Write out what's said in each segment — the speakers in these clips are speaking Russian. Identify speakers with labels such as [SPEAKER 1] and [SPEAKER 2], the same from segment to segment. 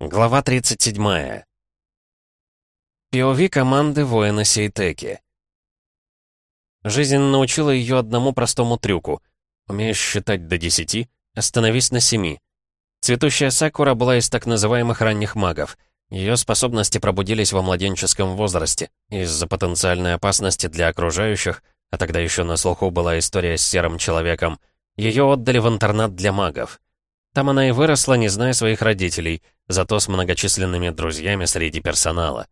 [SPEAKER 1] Глава 37. POV команды воина Сейтеки. Жизнь научила ее одному простому трюку. Умеешь считать до десяти, остановись на семи. Цветущая Сакура была из так называемых ранних магов. Ее способности пробудились во младенческом возрасте. Из-за потенциальной опасности для окружающих, а тогда еще на слуху была история с серым человеком, ее отдали в интернат для магов. Там она и выросла, не зная своих родителей, зато с многочисленными друзьями среди персонала.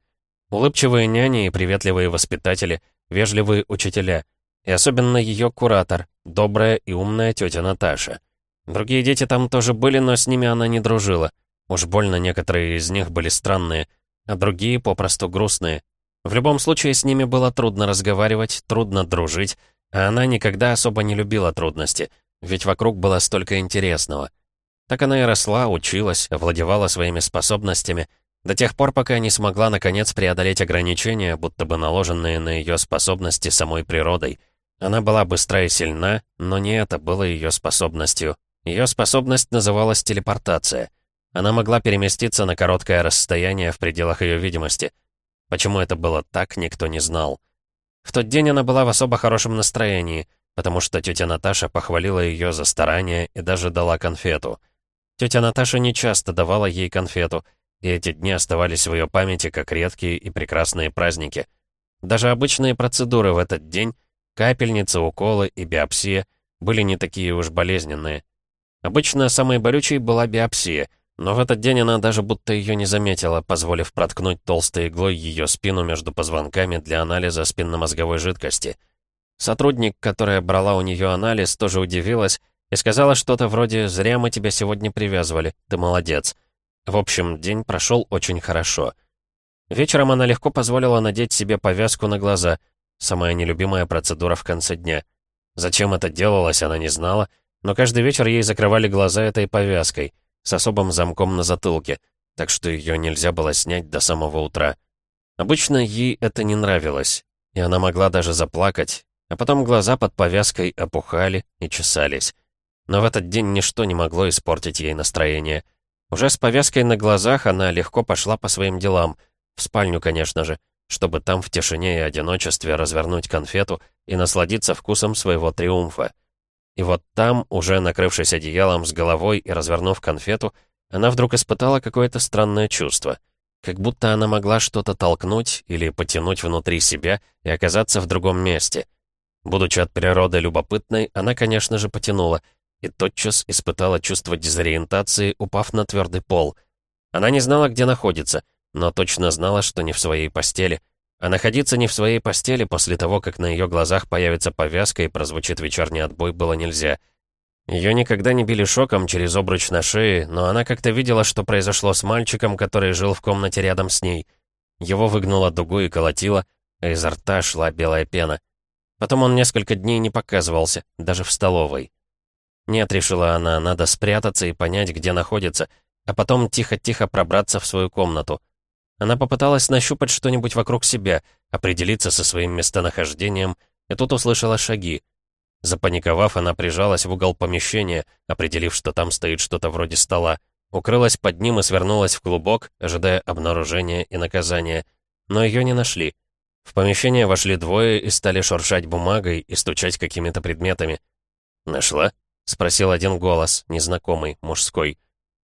[SPEAKER 1] Улыбчивые няни и приветливые воспитатели, вежливые учителя. И особенно ее куратор, добрая и умная тетя Наташа. Другие дети там тоже были, но с ними она не дружила. Уж больно некоторые из них были странные, а другие попросту грустные. В любом случае, с ними было трудно разговаривать, трудно дружить, а она никогда особо не любила трудности, ведь вокруг было столько интересного — так она и росла, училась, овладевала своими способностями, до тех пор, пока не смогла наконец преодолеть ограничения, будто бы наложенные на ее способности самой природой. Она была быстра и сильна, но не это было ее способностью. Ее способность называлась телепортация. Она могла переместиться на короткое расстояние в пределах ее видимости. Почему это было так, никто не знал. В тот день она была в особо хорошем настроении, потому что тетя Наташа похвалила ее за старание и даже дала конфету — Тетя Наташа нечасто давала ей конфету, и эти дни оставались в ее памяти как редкие и прекрасные праздники. Даже обычные процедуры в этот день, капельницы, уколы и биопсия, были не такие уж болезненные. Обычно самой болючей была биопсия, но в этот день она даже будто ее не заметила, позволив проткнуть толстой иглой ее спину между позвонками для анализа спинномозговой жидкости. Сотрудник, которая брала у нее анализ, тоже удивилась, и сказала что-то вроде «Зря мы тебя сегодня привязывали, ты молодец». В общем, день прошел очень хорошо. Вечером она легко позволила надеть себе повязку на глаза, самая нелюбимая процедура в конце дня. Зачем это делалось, она не знала, но каждый вечер ей закрывали глаза этой повязкой, с особым замком на затылке, так что ее нельзя было снять до самого утра. Обычно ей это не нравилось, и она могла даже заплакать, а потом глаза под повязкой опухали и чесались. Но в этот день ничто не могло испортить ей настроение. Уже с повязкой на глазах она легко пошла по своим делам. В спальню, конечно же, чтобы там в тишине и одиночестве развернуть конфету и насладиться вкусом своего триумфа. И вот там, уже накрывшись одеялом с головой и развернув конфету, она вдруг испытала какое-то странное чувство. Как будто она могла что-то толкнуть или потянуть внутри себя и оказаться в другом месте. Будучи от природы любопытной, она, конечно же, потянула — и тотчас испытала чувство дезориентации, упав на твердый пол. Она не знала, где находится, но точно знала, что не в своей постели. А находиться не в своей постели после того, как на ее глазах появится повязка и прозвучит вечерний отбой, было нельзя. Ее никогда не били шоком через обруч на шее, но она как-то видела, что произошло с мальчиком, который жил в комнате рядом с ней. Его выгнуло дугу и колотило, а изо рта шла белая пена. Потом он несколько дней не показывался, даже в столовой. Нет, решила она, надо спрятаться и понять, где находится, а потом тихо-тихо пробраться в свою комнату. Она попыталась нащупать что-нибудь вокруг себя, определиться со своим местонахождением, и тут услышала шаги. Запаниковав, она прижалась в угол помещения, определив, что там стоит что-то вроде стола, укрылась под ним и свернулась в клубок, ожидая обнаружения и наказания. Но ее не нашли. В помещение вошли двое и стали шуршать бумагой и стучать какими-то предметами. «Нашла?» — спросил один голос, незнакомый, мужской.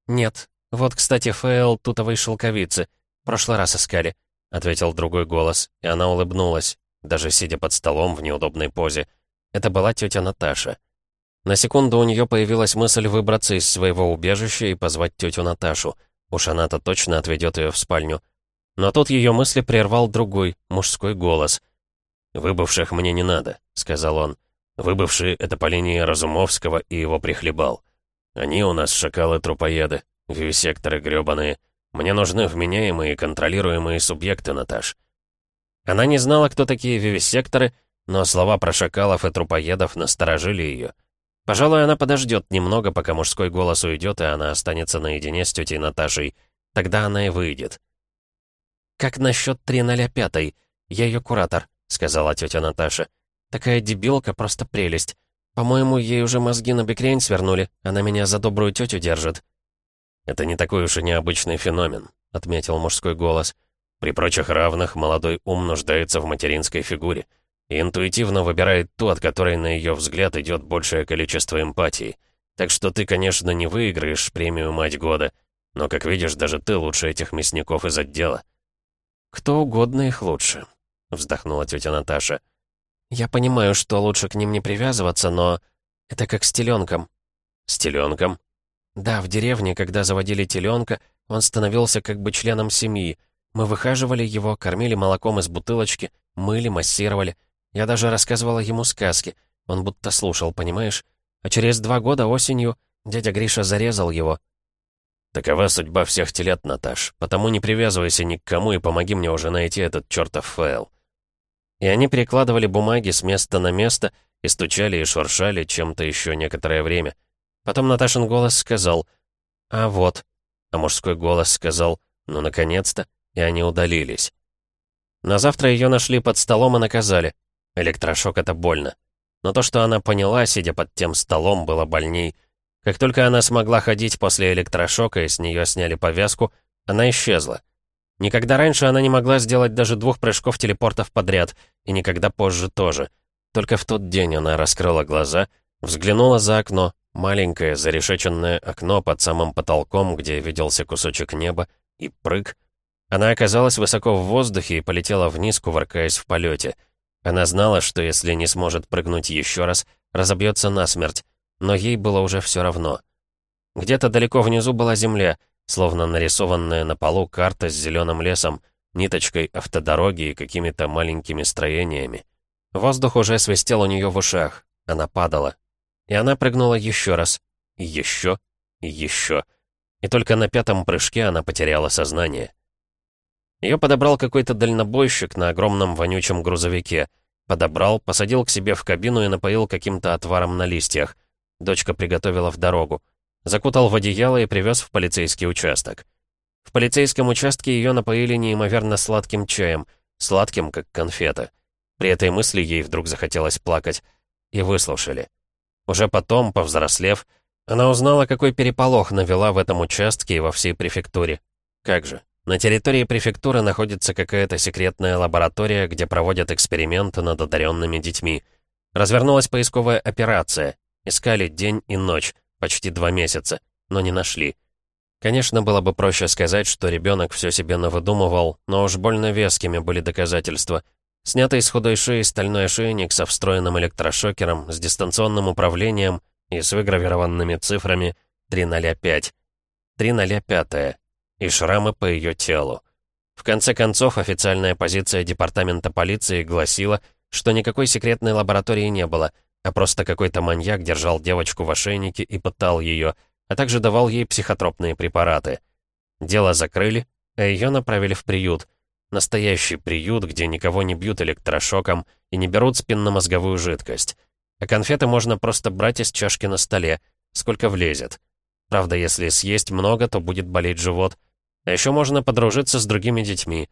[SPEAKER 1] «Нет. Вот, кстати, Фейл тутовой шелковицы. Прошлый раз искали», — ответил другой голос, и она улыбнулась, даже сидя под столом в неудобной позе. Это была тетя Наташа. На секунду у нее появилась мысль выбраться из своего убежища и позвать тетю Наташу. Уж она-то точно отведет ее в спальню. Но тут ее мысли прервал другой, мужской голос. «Выбывших мне не надо», — сказал он. Выбывшие — это по линии Разумовского и его прихлебал. Они у нас шакалы-трупоеды, вивисекторы грёбаные. Мне нужны вменяемые и контролируемые субъекты, Наташ. Она не знала, кто такие вивисекторы, но слова про шакалов и трупоедов насторожили ее. Пожалуй, она подождет немного, пока мужской голос уйдет, и она останется наедине с тетей Наташей. Тогда она и выйдет. «Как насчет 305-й? Я ее куратор», — сказала тетя Наташа. Такая дебилка, просто прелесть. По-моему, ей уже мозги на бекрень свернули. Она меня за добрую тетю держит». «Это не такой уж и необычный феномен», — отметил мужской голос. «При прочих равных молодой ум нуждается в материнской фигуре и интуитивно выбирает ту, от которой, на ее взгляд, идет большее количество эмпатии. Так что ты, конечно, не выиграешь премию «Мать года», но, как видишь, даже ты лучше этих мясников из отдела».
[SPEAKER 2] «Кто угодно их лучше», — вздохнула тетя Наташа. «Я понимаю, что лучше к ним не привязываться, но это как с теленком».
[SPEAKER 1] «С теленком?»
[SPEAKER 2] «Да, в деревне, когда заводили теленка, он становился как бы членом семьи. Мы выхаживали его, кормили молоком из бутылочки, мыли, массировали. Я даже рассказывала ему сказки. Он будто слушал, понимаешь? А через два года осенью дядя Гриша зарезал его.
[SPEAKER 1] Такова судьба всех телят, Наташ. Потому не привязывайся ни к кому и помоги мне уже найти этот чертов файл. И они перекладывали бумаги с места на место и стучали и шуршали чем-то еще некоторое время. Потом Наташин голос сказал «А вот», а мужской голос сказал «Ну, наконец-то», и они удалились. На завтра ее нашли под столом и наказали. Электрошок — это больно. Но то, что она поняла, сидя под тем столом, было больней. Как только она смогла ходить после электрошока и с нее сняли повязку, она исчезла. Никогда раньше она не могла сделать даже двух прыжков телепортов подряд, и никогда позже тоже. Только в тот день она раскрыла глаза, взглянула за окно, маленькое зарешеченное окно под самым потолком, где виделся кусочек неба, и прыг. Она оказалась высоко в воздухе и полетела вниз, кувыркаясь в полете — она знала, что если не сможет прыгнуть еще раз, разобьется насмерть, но ей было уже все равно. Где-то далеко внизу была земля, словно нарисованная на полу карта с зеленым лесом, ниточкой автодороги и какими-то маленькими строениями. Воздух уже свистел у нее в ушах. Она падала. И она прыгнула еще раз. И еще. И еще. И только на пятом прыжке она потеряла сознание. Ее подобрал какой-то дальнобойщик на огромном вонючем грузовике. Подобрал, посадил к себе в кабину и напоил каким-то отваром на листьях. Дочка приготовила в дорогу. Закутал в одеяло и привез в полицейский участок. В полицейском участке ее напоили неимоверно сладким чаем, сладким, как конфета. При этой мысли ей вдруг захотелось плакать. И выслушали. Уже потом, повзрослев, она узнала, какой переполох навела в этом участке и во всей префектуре. Как же, на территории префектуры находится какая-то секретная лаборатория, где проводят эксперименты над одаренными детьми. Развернулась поисковая операция. Искали день и ночь, почти два месяца, но не нашли. Конечно, было бы проще сказать, что ребенок все себе навыдумывал, но уж больно вескими были доказательства. Снятый с худой шеи стальной ошейник со встроенным электрошокером, с дистанционным управлением и с выгравированными цифрами 305. 305 и шрамы по ее телу. В конце концов, официальная позиция департамента полиции гласила, что никакой секретной лаборатории не было, а просто какой-то маньяк держал девочку в ошейнике и пытал ее, а также давал ей психотропные препараты. Дело закрыли, а ее направили в приют. Настоящий приют, где никого не бьют электрошоком и не берут спинномозговую жидкость. А конфеты можно просто брать из чашки на столе, сколько влезет. Правда, если съесть много, то будет болеть живот — а еще можно подружиться с другими детьми.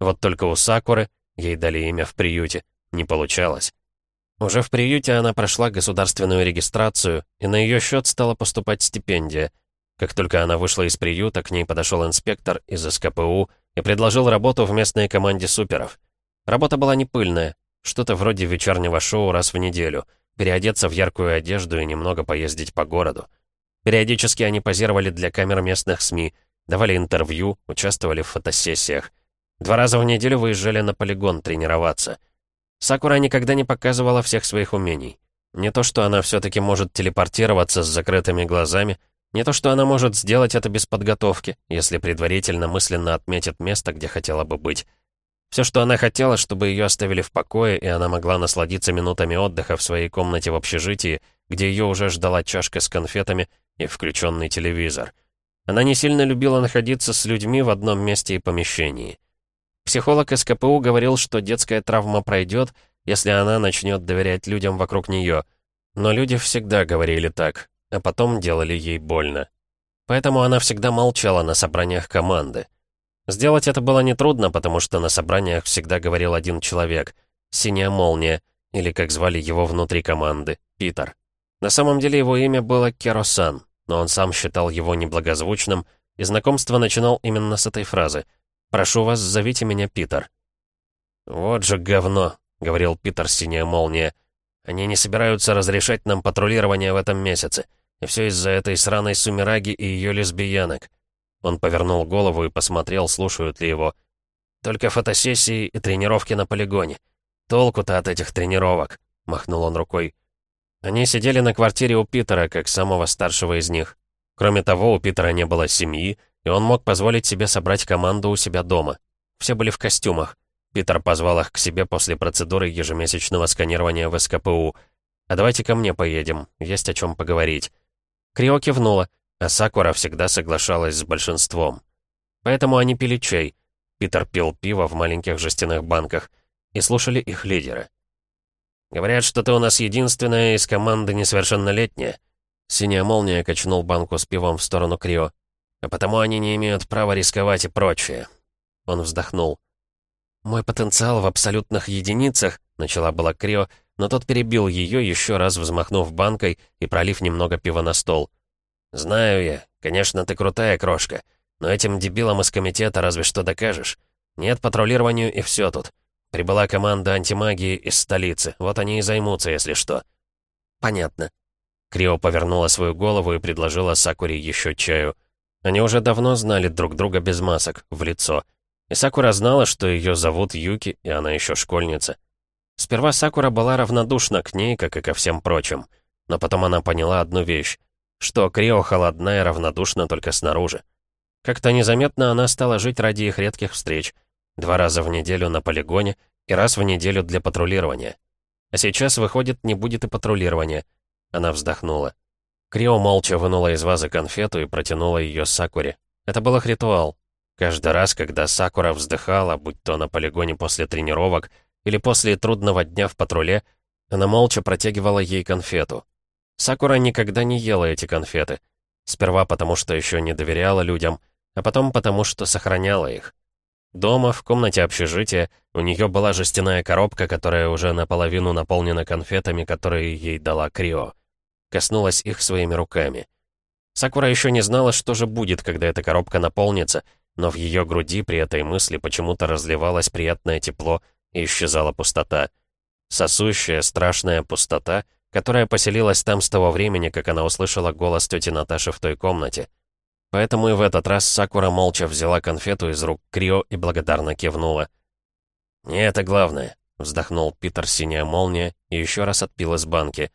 [SPEAKER 1] Вот только у Сакуры, ей дали имя в приюте, не получалось. Уже в приюте она прошла государственную регистрацию, и на ее счет стала поступать стипендия. Как только она вышла из приюта, к ней подошел инспектор из СКПУ и предложил работу в местной команде суперов. Работа была не пыльная, что-то вроде вечернего шоу раз в неделю, переодеться в яркую одежду и немного поездить по городу. Периодически они позировали для камер местных СМИ — давали интервью, участвовали в фотосессиях. Два раза в неделю выезжали на полигон тренироваться. Сакура никогда не показывала всех своих умений. Не то, что она все-таки может телепортироваться с закрытыми глазами, не то, что она может сделать это без подготовки, если предварительно мысленно отметит место, где хотела бы быть. Все, что она хотела, чтобы ее оставили в покое, и она могла насладиться минутами отдыха в своей комнате в общежитии, где ее уже ждала чашка с конфетами и включенный телевизор — она не сильно любила находиться с людьми в одном месте и помещении. Психолог СКПУ говорил, что детская травма пройдет, если она начнет доверять людям вокруг нее. Но люди всегда говорили так, а потом делали ей больно. Поэтому она всегда молчала на собраниях команды. Сделать это было нетрудно, потому что на собраниях всегда говорил один человек — «Синяя молния», или, как звали его внутри команды, Питер. На самом деле его имя было Керосан, но он сам считал его неблагозвучным, и знакомство начинал именно с этой фразы «Прошу вас, зовите меня Питер». «Вот же говно», — говорил Питер Синяя Молния. «Они не собираются разрешать нам патрулирование в этом месяце, и все из-за этой сраной Сумираги и ее лесбиянок». Он повернул голову и посмотрел, слушают ли его. «Только фотосессии и тренировки на полигоне. Толку-то от этих тренировок», — махнул он рукой. Они сидели на квартире у Питера, как самого старшего из них. Кроме того, у Питера не было семьи, и он мог позволить себе собрать команду у себя дома. Все были в костюмах. Питер позвал их к себе после процедуры ежемесячного сканирования в СКПУ. «А давайте ко мне поедем, есть о чем поговорить». Крио кивнула, а Сакура всегда соглашалась с большинством. Поэтому они пили чай. Питер пил пиво в маленьких жестяных банках и слушали их лидера. «Говорят, что ты у нас единственная из команды несовершеннолетняя». Синяя молния качнул банку с пивом в сторону Крио. «А потому они не имеют права рисковать и прочее». Он вздохнул. «Мой потенциал в абсолютных единицах», — начала была Крио, но тот перебил ее, еще раз взмахнув банкой и пролив немного пива на стол. «Знаю я. Конечно, ты крутая крошка. Но этим дебилам из комитета разве что докажешь. Нет патрулированию и все тут. Прибыла команда антимагии из столицы. Вот они и займутся, если что». «Понятно». Крио повернула свою голову и предложила Сакуре еще чаю. Они уже давно знали друг друга без масок, в лицо. И Сакура знала, что ее зовут Юки, и она еще школьница. Сперва Сакура была равнодушна к ней, как и ко всем прочим. Но потом она поняла одну вещь, что Крио холодна и равнодушна только снаружи. Как-то незаметно она стала жить ради их редких встреч — Два раза в неделю на полигоне и раз в неделю для патрулирования. А сейчас, выходит, не будет и патрулирования. Она вздохнула. Крио молча вынула из вазы конфету и протянула ее Сакуре. Это был их ритуал. Каждый раз, когда Сакура вздыхала, будь то на полигоне после тренировок или после трудного дня в патруле, она молча протягивала ей конфету. Сакура никогда не ела эти конфеты. Сперва потому, что еще не доверяла людям, а потом потому, что сохраняла их. Дома, в комнате общежития, у нее была жестяная коробка, которая уже наполовину наполнена конфетами, которые ей дала Крио. Коснулась их своими руками. Сакура еще не знала, что же будет, когда эта коробка наполнится, но в ее груди при этой мысли почему-то разливалось приятное тепло и исчезала пустота. Сосущая, страшная пустота, которая поселилась там с того времени, как она услышала голос тети Наташи в той комнате. Поэтому и в этот раз Сакура молча взяла конфету из рук Крио и благодарно кивнула. «Не это главное», — вздохнул Питер Синяя Молния и еще раз отпил из банки.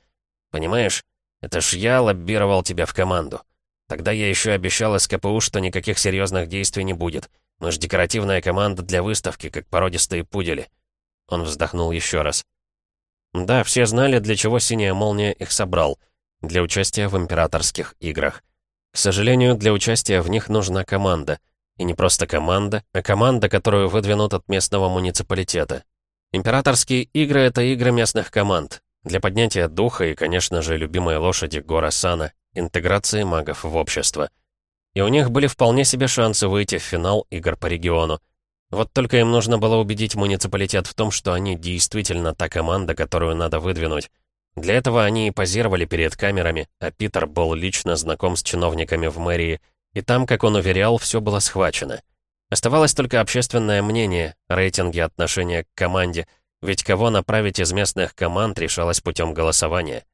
[SPEAKER 1] «Понимаешь, это ж я лоббировал тебя в команду. Тогда я еще обещал СКПУ, что никаких серьезных действий не будет. Мы ж декоративная команда для выставки, как породистые пудели». Он вздохнул еще раз. Да, все знали, для чего Синяя Молния их собрал. Для участия в императорских играх. К сожалению, для участия в них нужна команда. И не просто команда, а команда, которую выдвинут от местного муниципалитета. Императорские игры — это игры местных команд. Для поднятия духа и, конечно же, любимой лошади Гора Сана, интеграции магов в общество. И у них были вполне себе шансы выйти в финал игр по региону. Вот только им нужно было убедить муниципалитет в том, что они действительно та команда, которую надо выдвинуть. Для этого они и позировали перед камерами, а Питер был лично знаком с чиновниками в мэрии, и там, как он уверял, все было схвачено. Оставалось только общественное мнение, рейтинги отношения к команде, ведь кого направить из местных команд решалось путем голосования.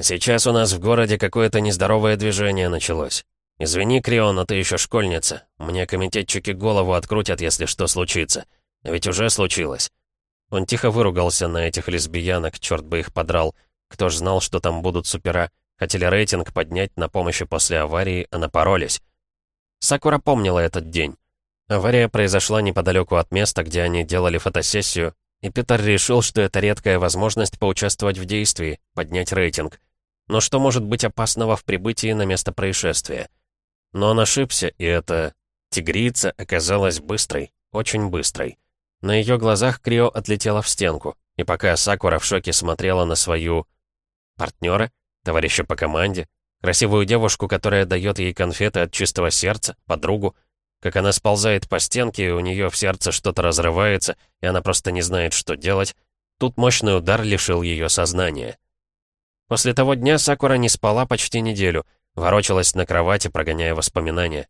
[SPEAKER 1] Сейчас у нас в городе какое-то нездоровое движение началось. Извини, Крио, но ты еще школьница. Мне комитетчики голову открутят, если что случится. Ведь уже случилось. Он тихо выругался на этих лесбиянок, черт бы их подрал. Кто ж знал, что там будут супера. Хотели рейтинг поднять на помощи после аварии, а напоролись. Сакура помнила этот день. Авария произошла неподалеку от места, где они делали фотосессию, и Питер решил, что это редкая возможность поучаствовать в действии, поднять рейтинг. Но что может быть опасного в прибытии на место происшествия? Но он ошибся, и эта тигрица оказалась быстрой, очень быстрой. На ее глазах Крио отлетела в стенку, и пока Сакура в шоке смотрела на свою... партнера, товарища по команде, красивую девушку, которая дает ей конфеты от чистого сердца, подругу, как она сползает по стенке, у нее в сердце что-то разрывается, и она просто не знает, что делать, тут мощный удар лишил ее сознания. После того дня Сакура не спала почти неделю, Ворочалась на кровати, прогоняя воспоминания.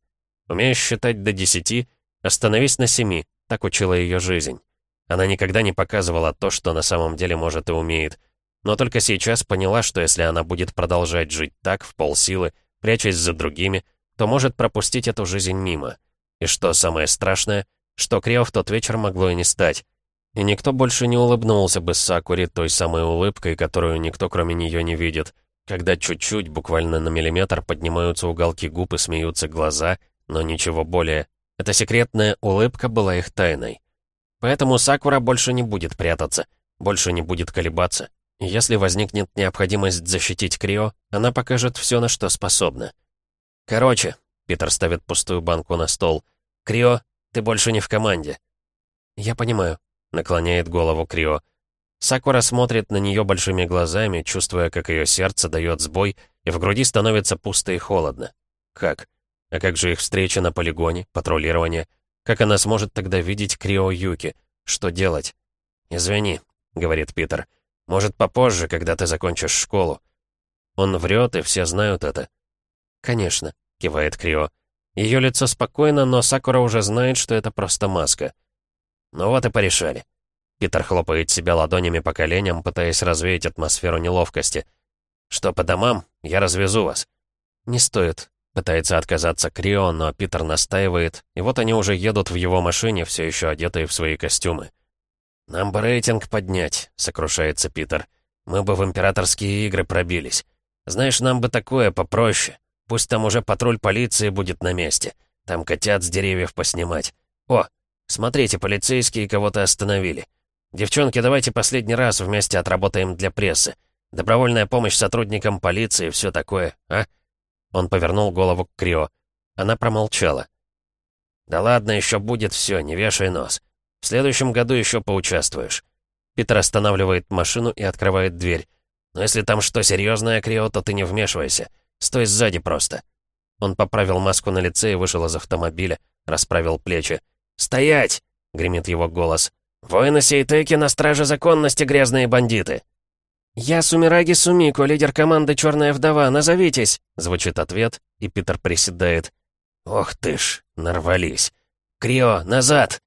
[SPEAKER 1] Умеешь считать до десяти, остановись на семи, так учила ее жизнь. Она никогда не показывала то, что на самом деле может и умеет. Но только сейчас поняла, что если она будет продолжать жить так, в полсилы, прячась за другими, то может пропустить эту жизнь мимо. И что самое страшное, что Крио в тот вечер могло и не стать. И никто больше не улыбнулся бы Сакуре той самой улыбкой, которую никто кроме нее не видит, когда чуть-чуть, буквально на миллиметр, поднимаются уголки губ и смеются глаза, но ничего более. Эта секретная улыбка была их тайной. Поэтому Сакура больше не будет прятаться, больше не будет колебаться. Если возникнет необходимость защитить Крио, она покажет все, на что способна. «Короче», — Питер ставит пустую банку на стол, «Крио, ты больше не в команде». «Я понимаю», — наклоняет голову Крио. Сакура смотрит на нее большими глазами, чувствуя, как ее сердце дает сбой, и в груди становится пусто и холодно. Как? А как же их встреча на полигоне, патрулирование? Как она сможет тогда видеть Крио Юки? Что делать? «Извини», — говорит Питер. «Может, попозже, когда ты закончишь школу». Он врет, и все знают это. «Конечно», — кивает Крио. Ее лицо спокойно, но Сакура уже знает, что это просто маска. «Ну вот и порешали». Питер хлопает себя ладонями по коленям, пытаясь развеять атмосферу неловкости. «Что по домам? Я развезу вас». «Не стоит», Пытается отказаться Крио, но Питер настаивает, и вот они уже едут в его машине, все еще одетые в свои костюмы. «Нам бы рейтинг поднять», — сокрушается Питер. «Мы бы в императорские игры пробились. Знаешь, нам бы такое попроще. Пусть там уже патруль полиции будет на месте. Там котят с деревьев поснимать. О, смотрите, полицейские кого-то остановили. Девчонки, давайте последний раз вместе отработаем для прессы. Добровольная помощь сотрудникам полиции, все такое, а?» Он повернул голову к Крио. Она промолчала. «Да ладно, еще будет все, не вешай нос. В следующем году еще поучаствуешь». Питер останавливает машину и открывает дверь. «Но если там что серьезное, Крио, то ты не вмешивайся. Стой сзади просто». Он поправил маску на лице и вышел из автомобиля, расправил плечи. «Стоять!» — гремит его голос. «Воины Сейтеки на страже законности, грязные бандиты!» «Я Сумираги Сумико, лидер команды «Черная вдова», назовитесь!» Звучит ответ, и Питер приседает. «Ох ты ж, нарвались! Крио, назад!»